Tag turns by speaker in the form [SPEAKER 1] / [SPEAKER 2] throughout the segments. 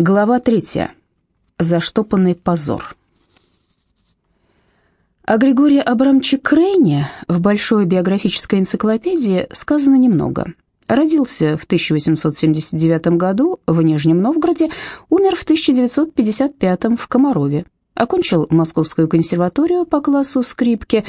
[SPEAKER 1] Глава третья. Заштопанный позор. О Григории Абрамовиче Крейне в большой биографической энциклопедии сказано немного. Родился в 1879 году в Нижнем Новгороде, умер в 1955 в Комарове. Окончил Московскую консерваторию по классу скрипки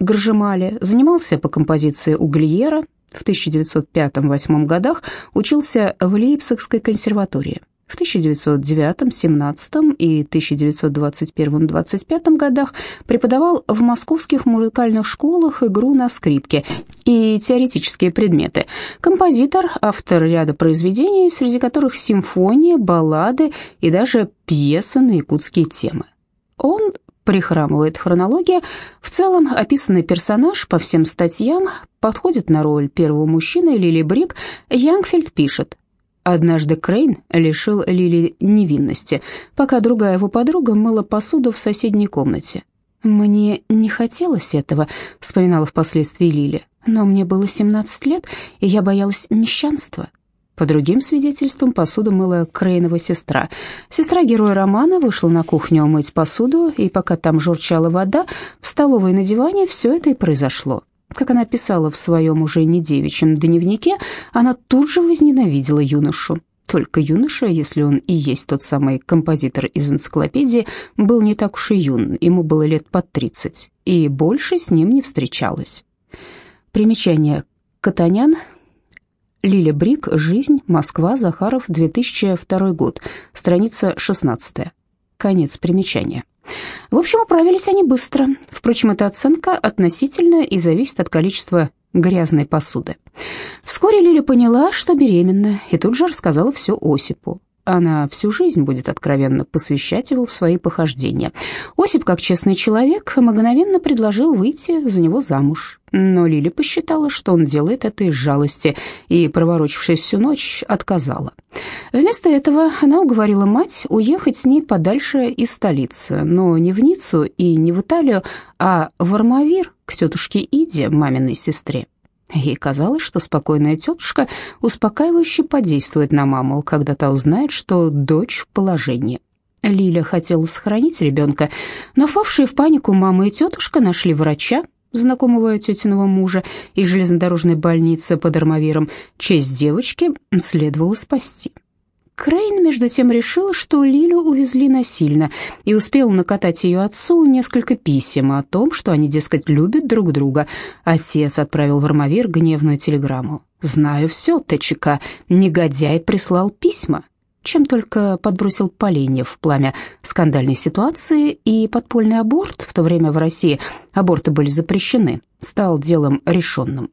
[SPEAKER 1] Гржемали, занимался по композиции у Глиера, в 1905-1908 годах учился в Лейпцигской консерватории. В 1909, 17 и 1921-25 годах преподавал в московских музыкальных школах игру на скрипке и теоретические предметы. Композитор, автор ряда произведений, среди которых симфонии, баллады и даже пьесы на якутские темы. Он прихрамывает хронология. В целом, описанный персонаж по всем статьям подходит на роль первого мужчины Лили Брик. Янгфельд пишет, Однажды Крейн лишил Лили невинности, пока другая его подруга мыла посуду в соседней комнате. «Мне не хотелось этого», — вспоминала впоследствии Лили, «но мне было 17 лет, и я боялась мещанства». По другим свидетельствам, посуду мыла Крейнова сестра. Сестра героя романа вышла на кухню мыть посуду, и пока там журчала вода, в столовой на диване все это и произошло. Как она писала в своем уже не девичьем дневнике, она тут же возненавидела юношу. Только юноша, если он и есть тот самый композитор из энциклопедии, был не так уж и юн, ему было лет под тридцать, и больше с ним не встречалась. Примечание. Катанян, Лиля Брик, «Жизнь. Москва. Захаров. 2002 год». Страница 16. Конец примечания. В общем, управились они быстро. Впрочем, эта оценка относительная и зависит от количества грязной посуды. Вскоре Лиля поняла, что беременна, и тут же рассказала все Осипу. Она всю жизнь будет откровенно посвящать его в свои похождения. Осип, как честный человек, мгновенно предложил выйти за него замуж. Но Лили посчитала, что он делает это из жалости, и, проворочившись всю ночь, отказала. Вместо этого она уговорила мать уехать с ней подальше из столицы, но не в Ниццу и не в Италию, а в Армавир, к тетушке Иде, маминой сестре. Ей казалось, что спокойная тетушка успокаивающе подействует на маму, когда та узнает, что дочь в положении. Лиля хотела сохранить ребенка, но впавшие в панику мама и тетушка нашли врача, знакомого тетиного мужа из железнодорожной больницы под Армавиром. Честь девочки следовало спасти. Крейн, между тем, решил, что Лилю увезли насильно, и успел накатать ее отцу несколько писем о том, что они, дескать, любят друг друга. Отец отправил в Армавир гневную телеграмму. «Знаю все, ТЧК, негодяй прислал письма» чем только подбросил поленья в пламя скандальной ситуации, и подпольный аборт, в то время в России аборты были запрещены, стал делом решенным.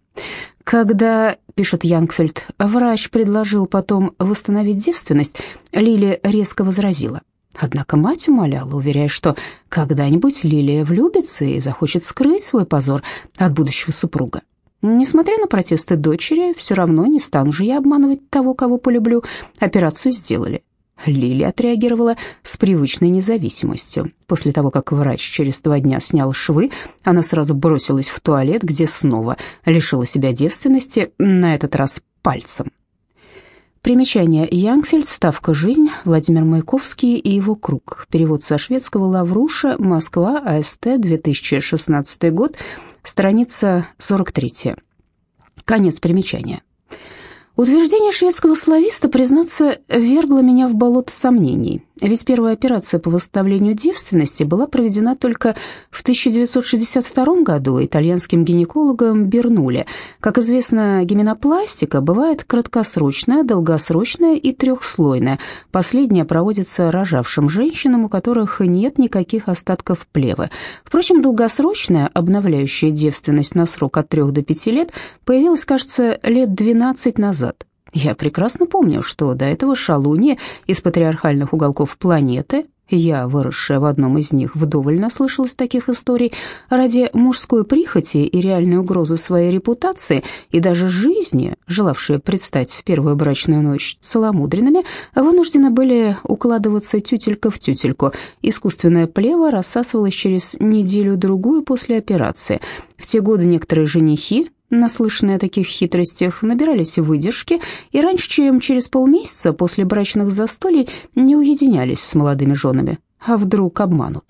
[SPEAKER 1] Когда, пишет Янгфельд, врач предложил потом восстановить девственность, Лили резко возразила. Однако мать умоляла, уверяя, что когда-нибудь Лилия влюбится и захочет скрыть свой позор от будущего супруга. Несмотря на протесты дочери, все равно не стану же я обманывать того, кого полюблю. Операцию сделали. Лили отреагировала с привычной независимостью. После того, как врач через два дня снял швы, она сразу бросилась в туалет, где снова лишила себя девственности, на этот раз пальцем. Примечание. Янгфельд. Ставка «Жизнь». Владимир Маяковский и его круг. Перевод со шведского «Лавруша». Москва. АСТ. 2016 год. Страница 43. Конец примечания. Утверждение шведского слависта, признаться, вергло меня в болото сомнений. Ведь первая операция по восстановлению девственности была проведена только в 1962 году итальянским гинекологом Бернули. Как известно, гименопластика бывает краткосрочная, долгосрочная и трехслойная. Последняя проводится рожавшим женщинам, у которых нет никаких остатков плевы. Впрочем, долгосрочная, обновляющая девственность на срок от 3 до 5 лет, появилась, кажется, лет 12 назад. Я прекрасно помню, что до этого шалунья из патриархальных уголков планеты, я, выросшая в одном из них, вдоволь наслышалась таких историй, ради мужской прихоти и реальной угрозы своей репутации и даже жизни, желавшие предстать в первую брачную ночь целомудренными, вынуждены были укладываться тютелька в тютельку. Искусственная плева рассасывалась через неделю-другую после операции. В те годы некоторые женихи Наслышанные о таких хитростях набирались выдержки и раньше, чем через полмесяца после брачных застолий не уединялись с молодыми женами. А вдруг обманут?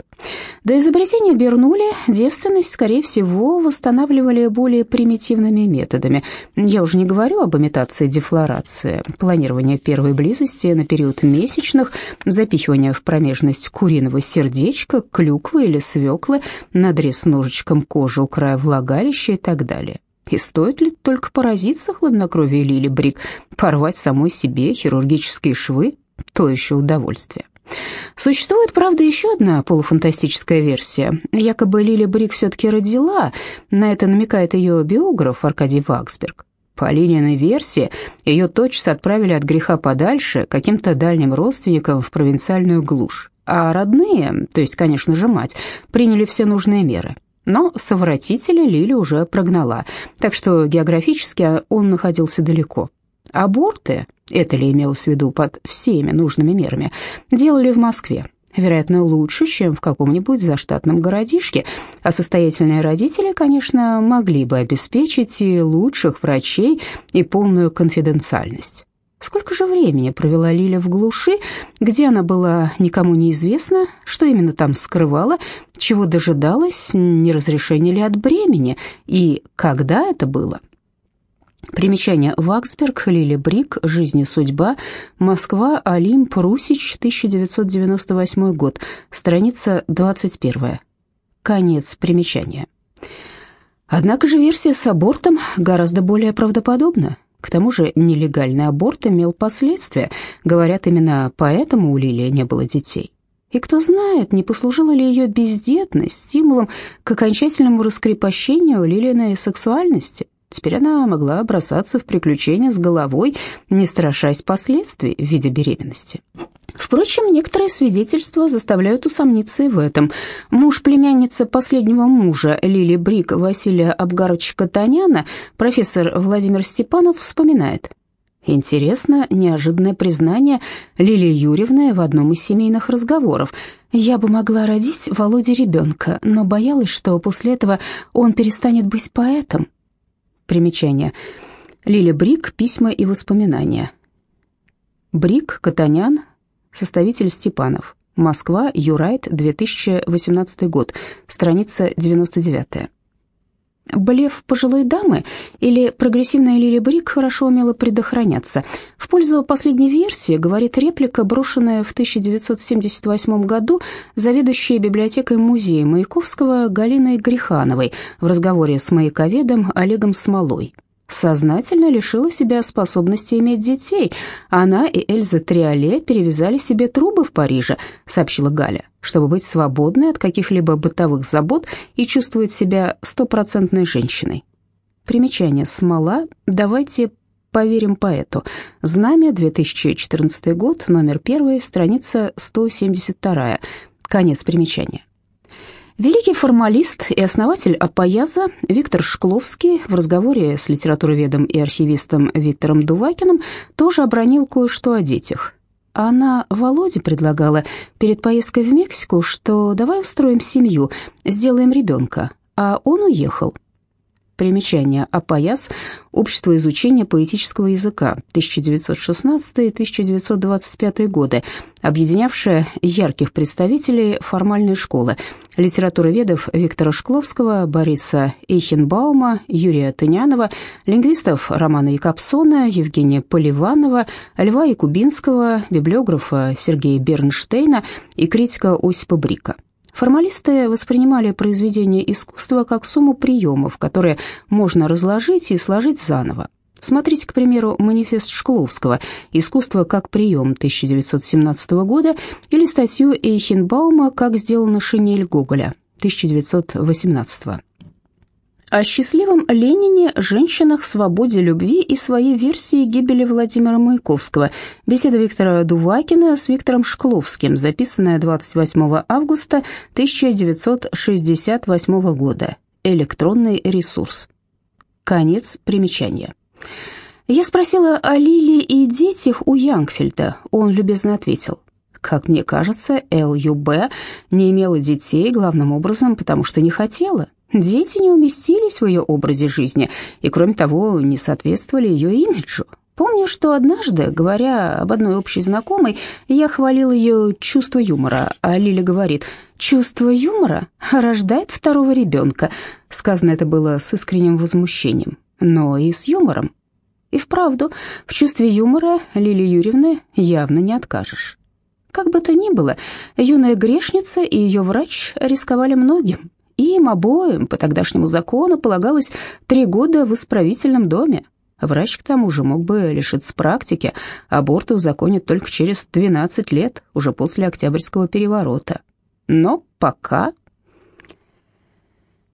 [SPEAKER 1] До изобретения Бернули девственность, скорее всего, восстанавливали более примитивными методами. Я уже не говорю об имитации дефлорации, планирования первой близости на период месячных, запихивания в промежность куриного сердечка, клюквы или свеклы, надрез ножичком кожи у края влагалища и так далее. И стоит ли только поразиться хладнокровие Лили Брик, порвать самой себе хирургические швы? То еще удовольствие. Существует, правда, еще одна полуфантастическая версия. Якобы Лили Брик все-таки родила, на это намекает ее биограф Аркадий Ваксберг. По Лининой версии, ее тотчас отправили от греха подальше каким-то дальним родственникам в провинциальную глушь, а родные, то есть, конечно же, мать, приняли все нужные меры. Но совратителя Лили уже прогнала, так что географически он находился далеко. Аборты, это ли имелось в виду под всеми нужными мерами, делали в Москве. Вероятно, лучше, чем в каком-нибудь заштатном городишке, а состоятельные родители, конечно, могли бы обеспечить и лучших врачей, и полную конфиденциальность. Сколько же времени провела Лиля в глуши, где она была никому неизвестна, что именно там скрывала, чего дожидалась, не разрешения ли от бремени, и когда это было? Примечание. Ваксберг, Лили Брик, «Жизнь и судьба», Москва, Олимп, Русич, 1998 год, страница 21. Конец примечания. Однако же версия с абортом гораздо более правдоподобна. К тому же нелегальный аборт имел последствия. Говорят, именно поэтому у Лили не было детей. И кто знает, не послужила ли ее бездетность стимулом к окончательному раскрепощению Лилиной сексуальности – Теперь она могла бросаться в приключения с головой, не страшась последствий в виде беременности. Впрочем, некоторые свидетельства заставляют усомниться и в этом. Муж племянницы последнего мужа Лили Брик Василия Абгаровича Таняна, профессор Владимир Степанов, вспоминает. Интересно, неожиданное признание Лилии Юрьевны в одном из семейных разговоров. «Я бы могла родить Володе ребенка, но боялась, что после этого он перестанет быть поэтом». Примечание. Лиля Брик. Письма и воспоминания. Брик, Катанян, составитель Степанов. Москва, Юрайт, 2018 год, страница 99. Блеф пожилой дамы или прогрессивная Лили Брик хорошо умела предохраняться. В пользу последней версии говорит реплика, брошенная в 1978 году заведующей библиотекой музея Маяковского Галиной Грехановой в разговоре с маяковедом Олегом Смолой сознательно лишила себя способности иметь детей. Она и Эльза Триоле перевязали себе трубы в Париже, сообщила Галя, чтобы быть свободной от каких-либо бытовых забот и чувствовать себя стопроцентной женщиной. Примечание «Смола». Давайте поверим поэту. Знамя, 2014 год, номер 1, страница 172. Конец примечания. Великий формалист и основатель Апояза Виктор Шкловский в разговоре с литературоведом и архивистом Виктором Дувакиным тоже обронил кое-что о детях. Она Володе предлагала перед поездкой в Мексику, что давай устроим семью, сделаем ребенка, а он уехал. Примечание. Апояс. Общество изучения поэтического языка. 1916-1925 годы. Объединявшее ярких представителей формальной школы. Литературоведов Виктора Шкловского, Бориса Эйхенбаума, Юрия Тынянова, лингвистов Романа Якобсона, Евгения Поливанова, Льва Якубинского, библиографа Сергея Бернштейна и критика Осипа Брика. Формалисты воспринимали произведение искусства как сумму приемов, которые можно разложить и сложить заново. Смотрите, к примеру, манифест Шкловского «Искусство как прием» 1917 года или статью Эйхенбаума «Как сделана шинель Гоголя» 1918 о счастливом Ленине, женщинах, свободе любви и своей версии гибели Владимира Маяковского. Беседа Виктора Дувакина с Виктором Шкловским, записанная 28 августа 1968 года. Электронный ресурс. Конец примечания. Я спросила о Лиле и детях у Янгфельда. Он любезно ответил. Как мне кажется, ЛЮБ не имела детей главным образом, потому что не хотела. Дети не уместились в ее образе жизни и, кроме того, не соответствовали ее имиджу. Помню, что однажды, говоря об одной общей знакомой, я хвалил ее чувство юмора, а Лиля говорит, «Чувство юмора рождает второго ребенка». Сказано это было с искренним возмущением, но и с юмором. И вправду, в чувстве юмора Лили Юрьевны явно не откажешь. Как бы то ни было, юная грешница и ее врач рисковали многим. Им обоим по тогдашнему закону полагалось три года в исправительном доме. Врач к тому же мог бы лишиться практики, аборты узаконят только через 12 лет, уже после Октябрьского переворота. Но пока